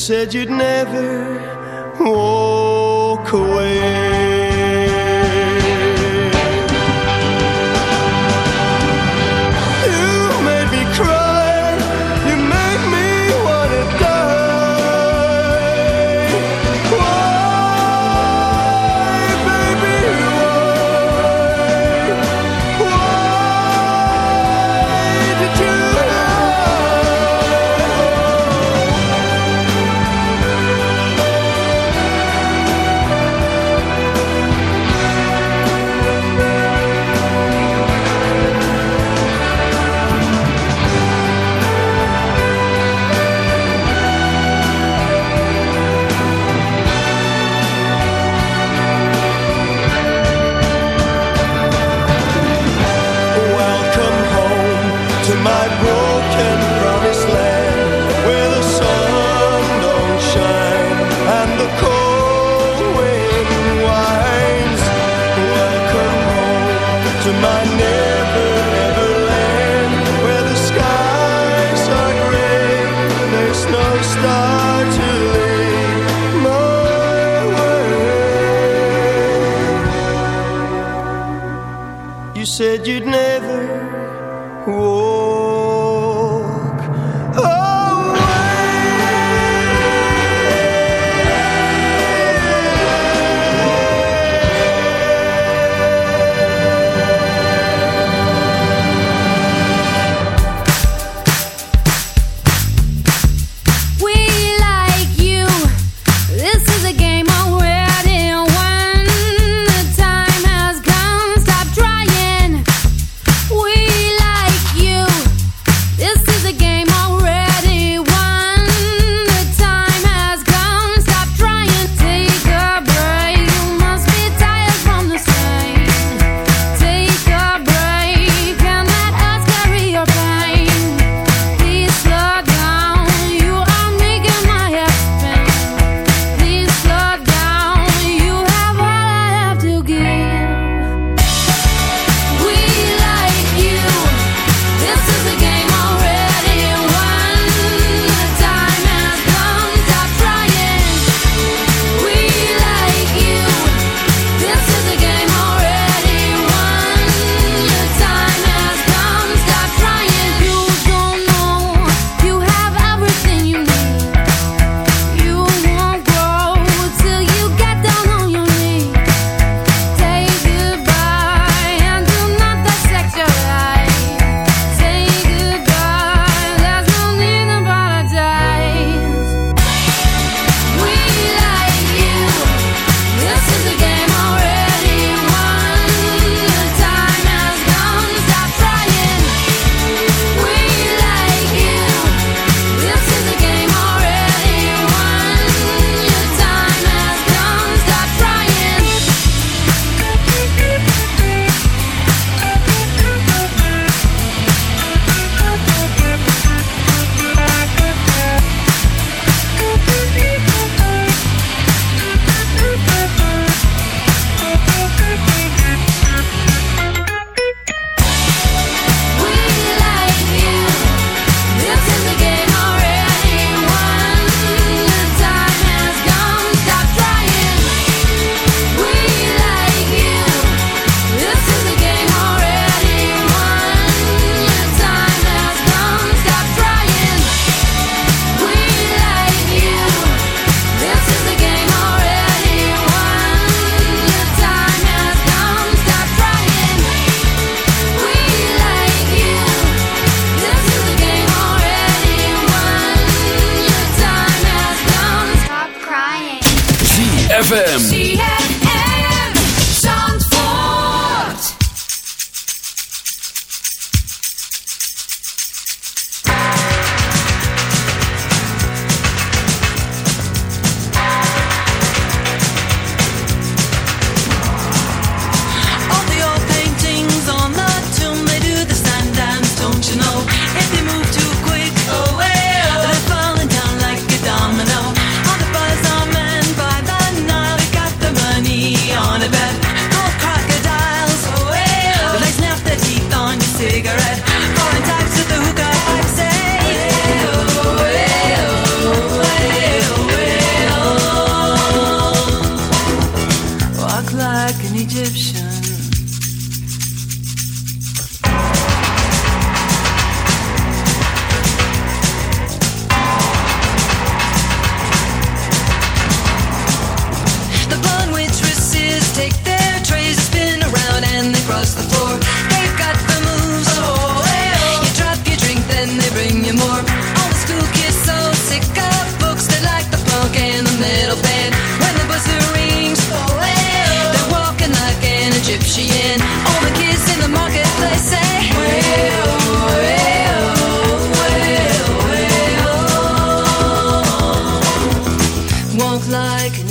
said you'd never walk away.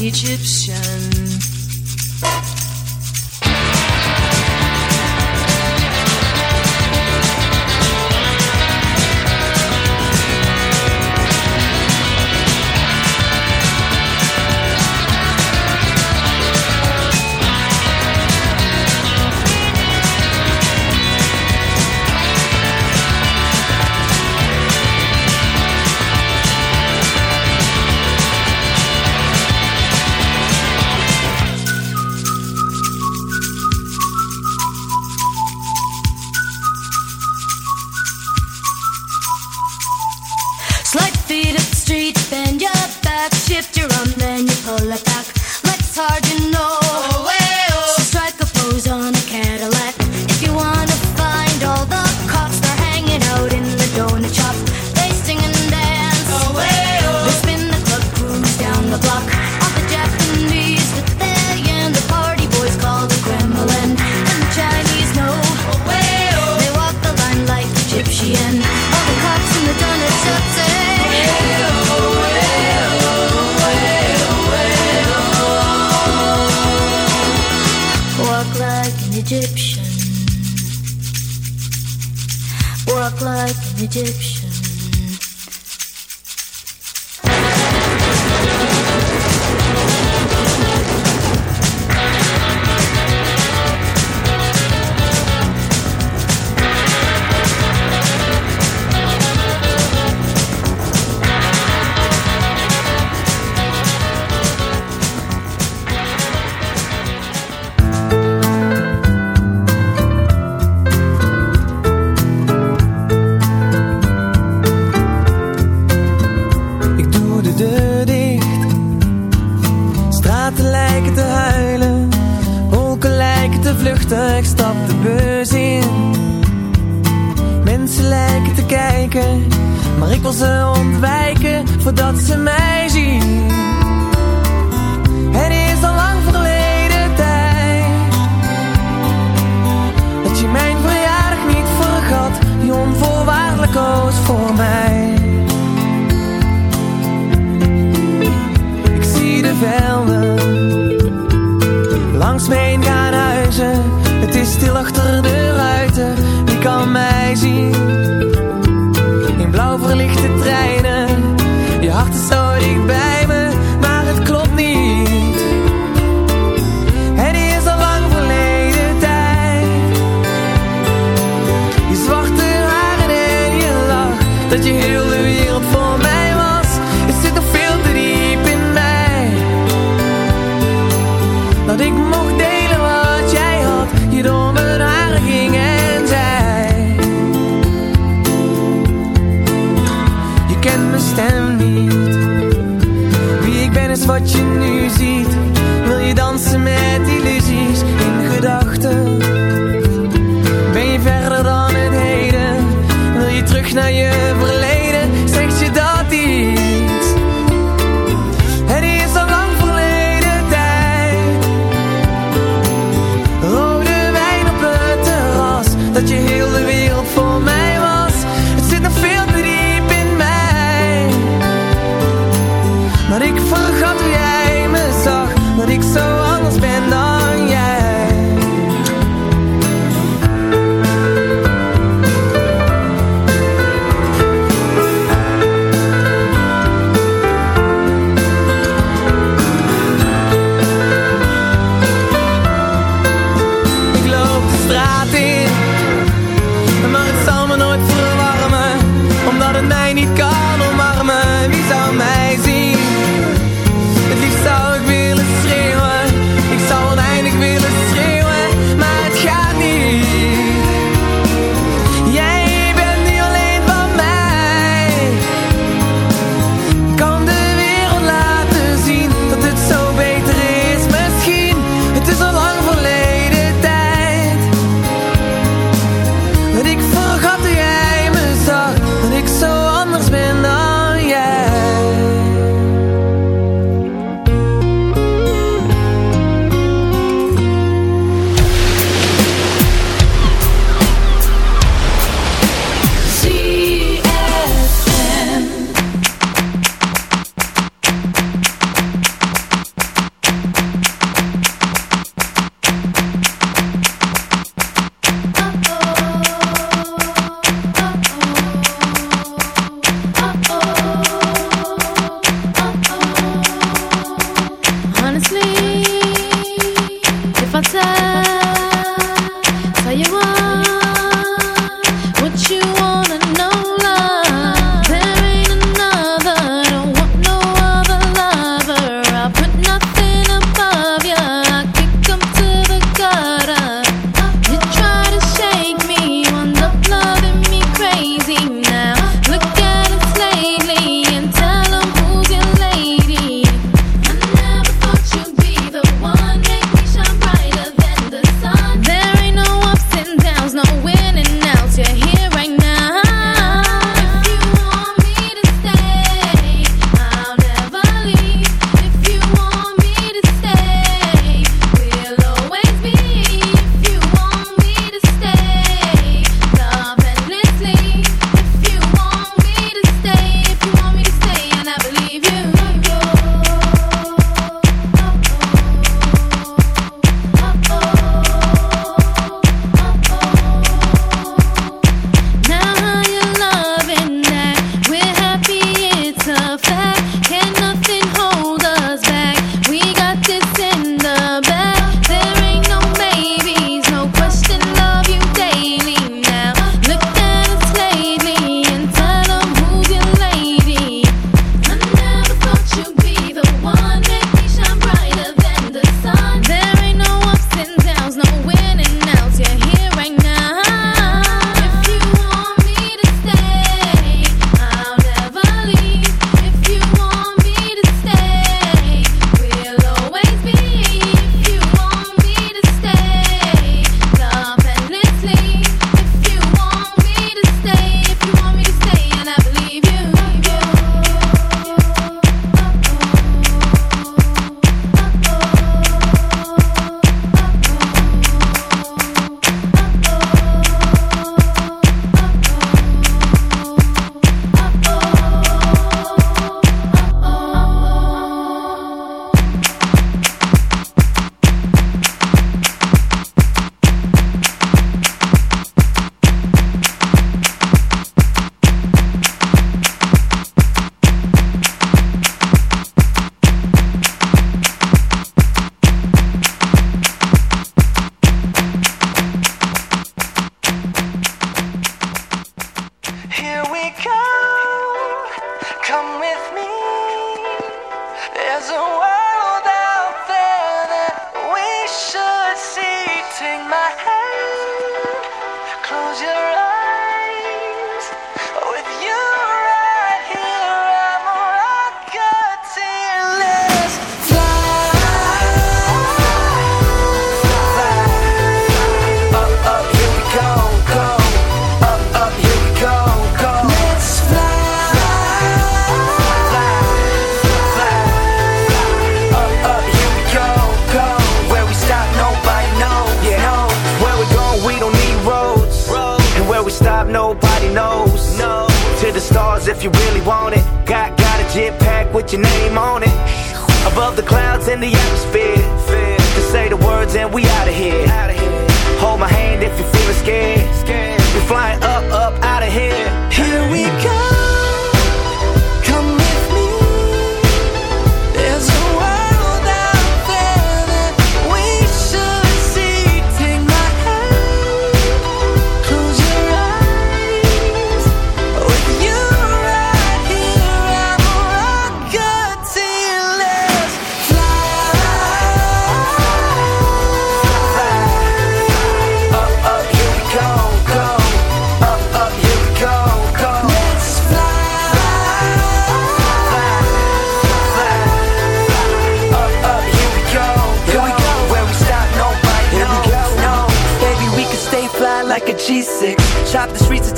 Egypt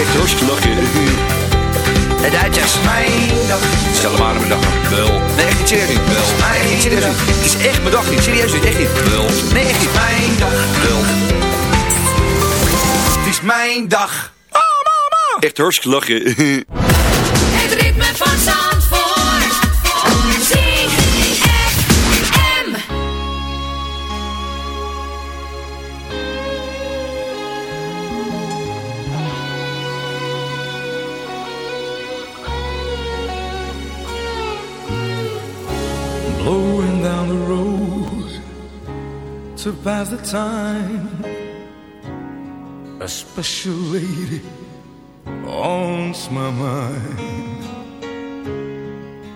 Echt hartstikke lachen. De Duitsers. Mijn dag. Stel maar aan mijn dag. Wel. Nee, echt niet serieus. Wel. Nee, niet serieus niet. Het is echt mijn dag niet. Serieus niet. Echt niet. Wel. Nee, echt niet. Mijn dag. Wel. Het is mijn dag. Echt hartstikke lachen. Het ritme van to pass the time. A special lady haunts my mind.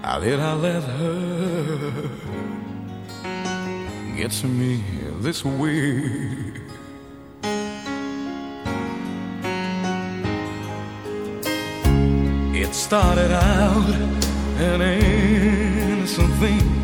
How did I let her get to me this way? It started out an innocent thing.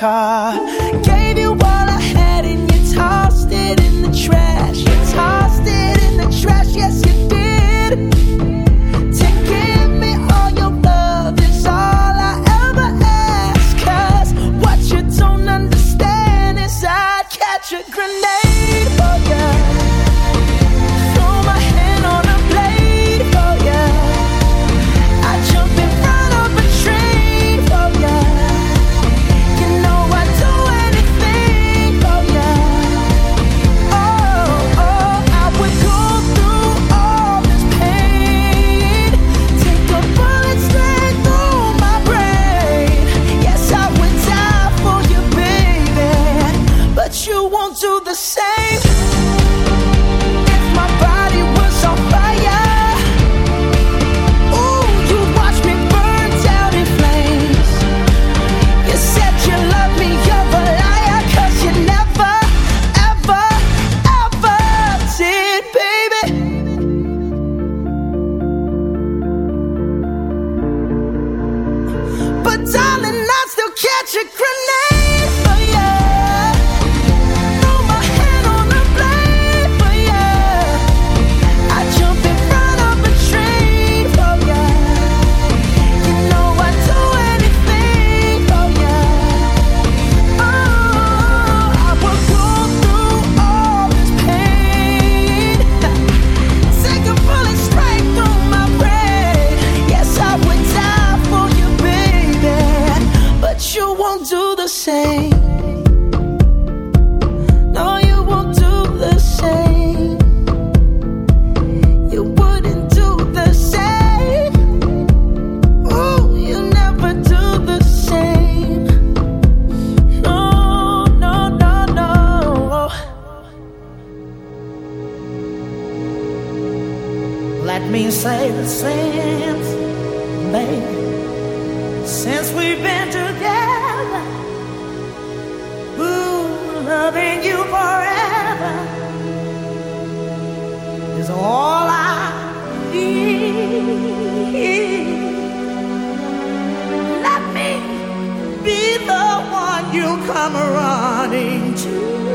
他。loving you forever is all I need. Let me be the one you come running to.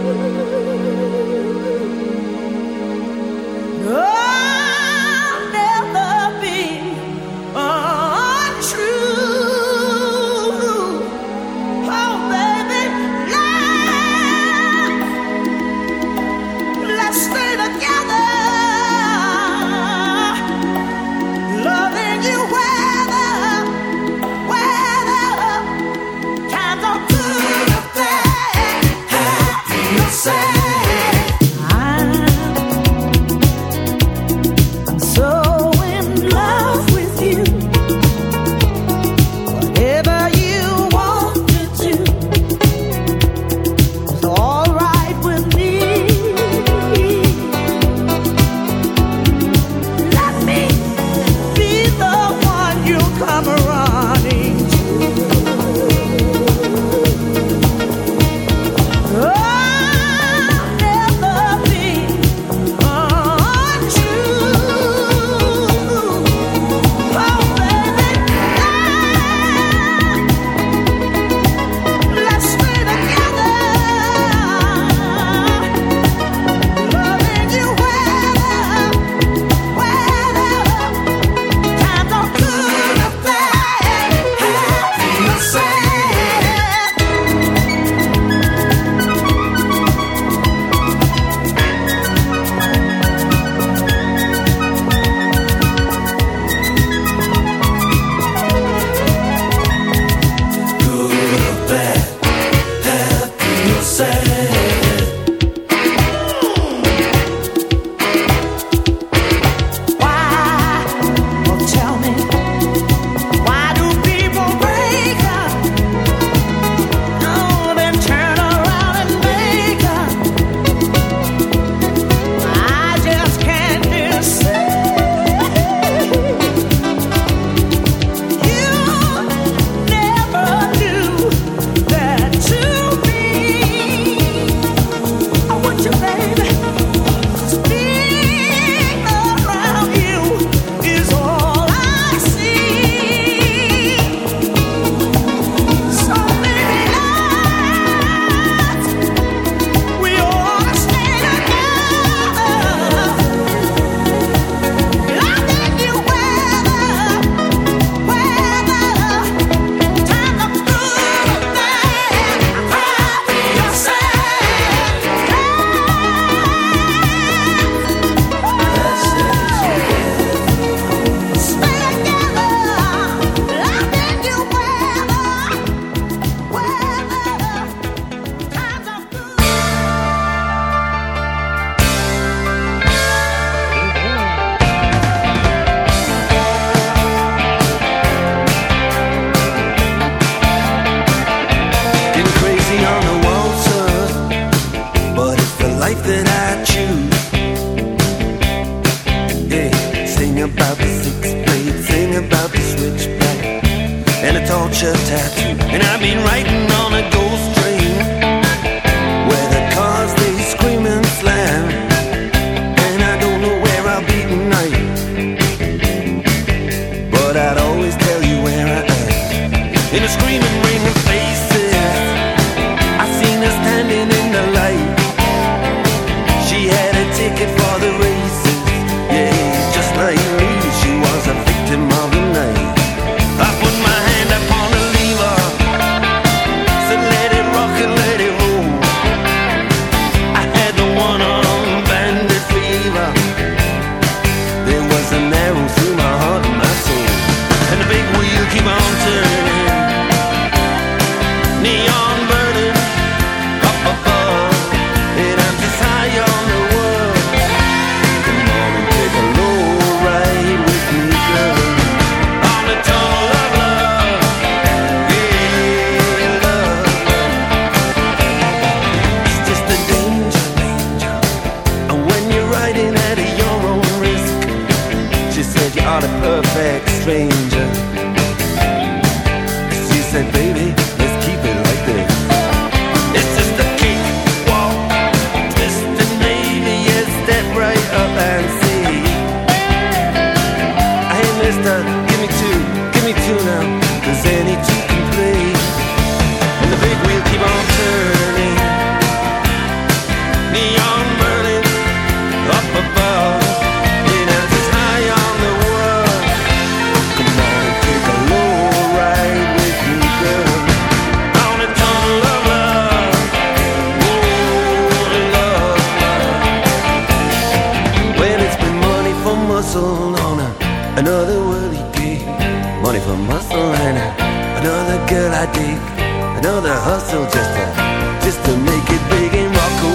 Another world gig, Money for muscle and Another girl I dig. Another hustle just to Just to make it big and rock away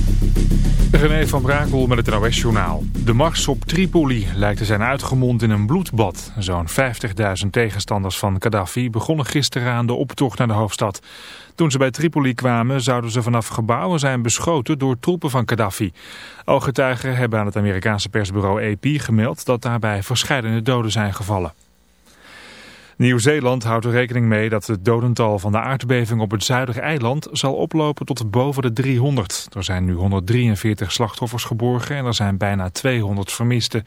René van Brakel met het NOS-journaal. De mars op Tripoli lijkt te zijn uitgemond in een bloedbad. Zo'n 50.000 tegenstanders van Gaddafi begonnen gisteren aan de optocht naar de hoofdstad. Toen ze bij Tripoli kwamen zouden ze vanaf gebouwen zijn beschoten door troepen van Gaddafi. Ooggetuigen hebben aan het Amerikaanse persbureau AP gemeld dat daarbij verschillende doden zijn gevallen. Nieuw-Zeeland houdt er rekening mee dat het dodental van de aardbeving op het zuidige eiland zal oplopen tot boven de 300. Er zijn nu 143 slachtoffers geborgen en er zijn bijna 200 vermisten.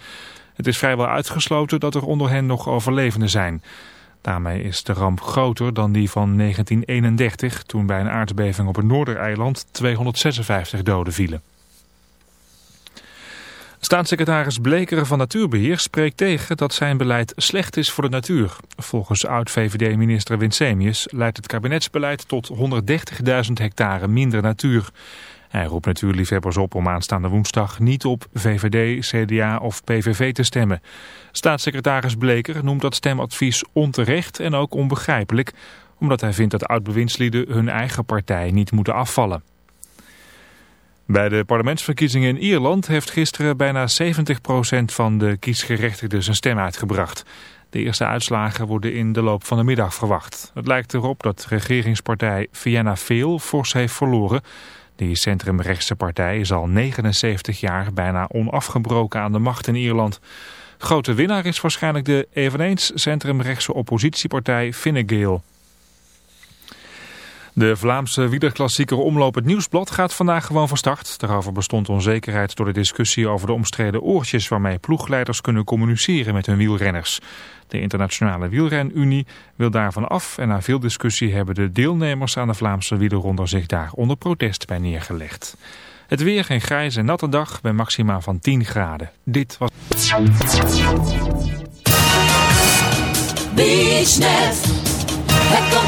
Het is vrijwel uitgesloten dat er onder hen nog overlevenden zijn. Daarmee is de ramp groter dan die van 1931, toen bij een aardbeving op het Noordereiland 256 doden vielen. Staatssecretaris Bleker van Natuurbeheer spreekt tegen dat zijn beleid slecht is voor de natuur. Volgens oud-VVD-minister Winsemius leidt het kabinetsbeleid tot 130.000 hectare minder natuur. Hij roept natuurliefhebbers op om aanstaande woensdag niet op VVD, CDA of PVV te stemmen. Staatssecretaris Bleker noemt dat stemadvies onterecht en ook onbegrijpelijk, omdat hij vindt dat oud-bewindslieden hun eigen partij niet moeten afvallen. Bij de parlementsverkiezingen in Ierland heeft gisteren bijna 70% van de kiesgerechtigden zijn stem uitgebracht. De eerste uitslagen worden in de loop van de middag verwacht. Het lijkt erop dat regeringspartij Fianna Fáil fors heeft verloren. Die centrumrechtse partij is al 79 jaar bijna onafgebroken aan de macht in Ierland. Grote winnaar is waarschijnlijk de eveneens centrumrechtse oppositiepartij Fine Gael. De Vlaamse wielerklassieker Omloop het Nieuwsblad gaat vandaag gewoon van start. Daarover bestond onzekerheid door de discussie over de omstreden oortjes waarmee ploegleiders kunnen communiceren met hun wielrenners. De Internationale Wielrenunie wil daarvan af en na veel discussie hebben de deelnemers aan de Vlaamse wielerronde zich daar onder protest bij neergelegd. Het weer een grijze en natte dag bij maxima van 10 graden. Dit was...